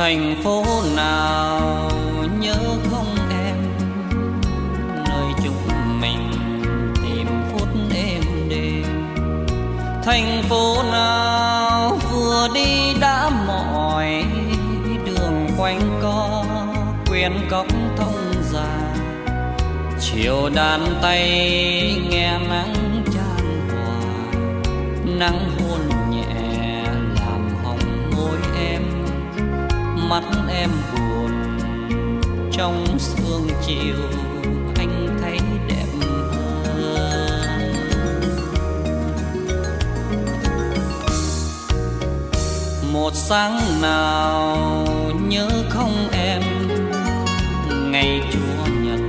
thành phố nào nhớ không em? Nơi chúng mình tìm phút êm đêm thành phố nào vừa đi đã mỏi, đường quanh co quyến cốc thông già. Chiều đàn tay nghe nắng chan hòa, nắng hôn mắt em buồn. Trong sương chiều anh thấy đẹp hơn. Một sáng nào nhớ không em? Ngày chúa nhật,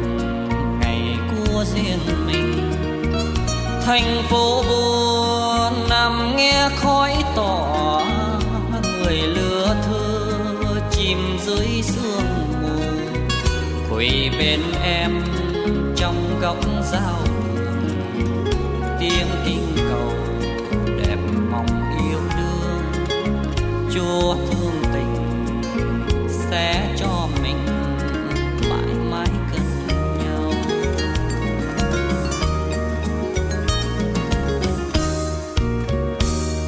ngày của riêng mình. Thành phố buồn nằm nghe khói tỏ dưới sương mù. Quỳ bên em trong góc giao đường tiếng kinh cầu đẹp mong yêu đương. Chúa thương tình sẽ cho mình mãi mãi gần nhau.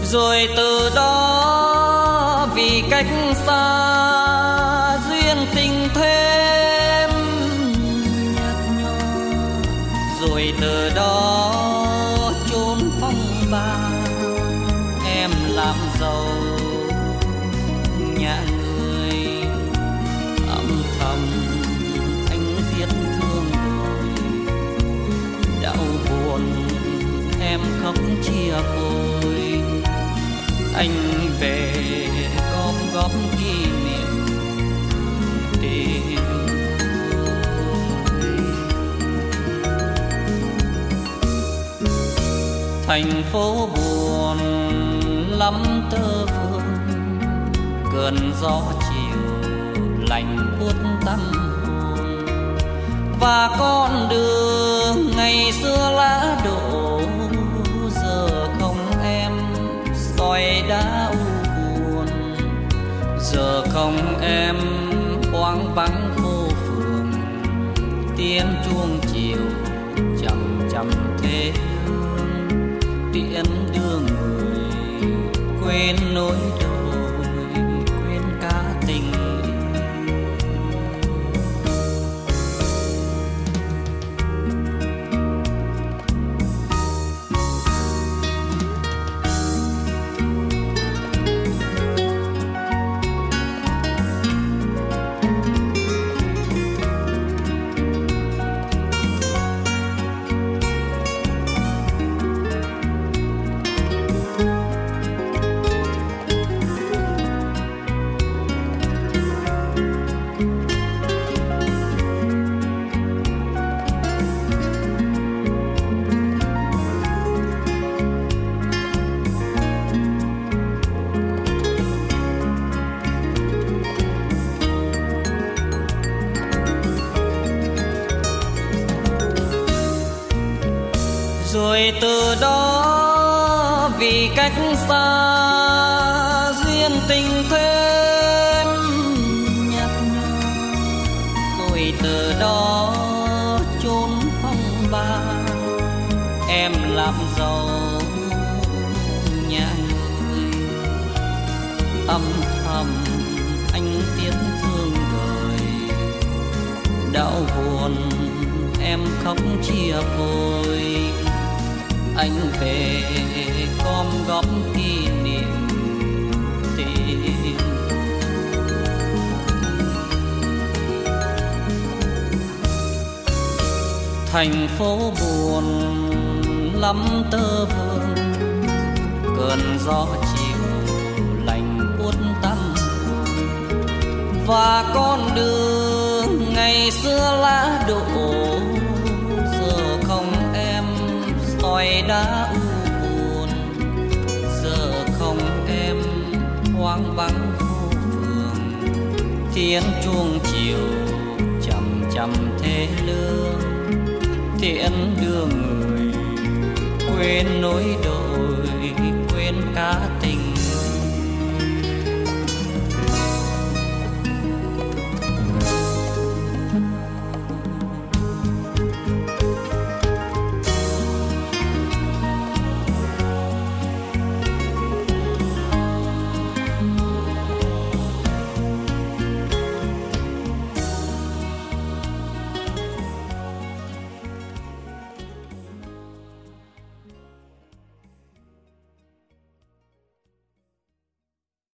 Rồi từ đó vì cách xa chia anh về con góp kỷ niệm tìm thành phố buồn lắm tơ vương cơn gió chiều lạnh buốt tâm hồn. Và con đường ngày xưa lá đổ giờ em hoang vắng phố phường, tiếng chuông chiều chậm chậm thế hương tiễn đưa người quên nỗi rồi từ đó, vì cách xa duyên tình thêm nhạt nhòa rồi từ đó chốn phong ba, em làm giàu nhà người. Âm thầm anh tiếc thương đời đau buồn em khóc chia vơi anh về con góp kỷ niệm tìm thành phố buồn lắm tơ vương cơn gió chiều lạnh buốt tâm và con đường ngày xưa lá đổ ngoài đã u buồn, giờ không em hoang vắng phố phường tiếng chuông chiều chậm chậm thế lương, tiễn đưa người quên nỗi đôi quên cả tình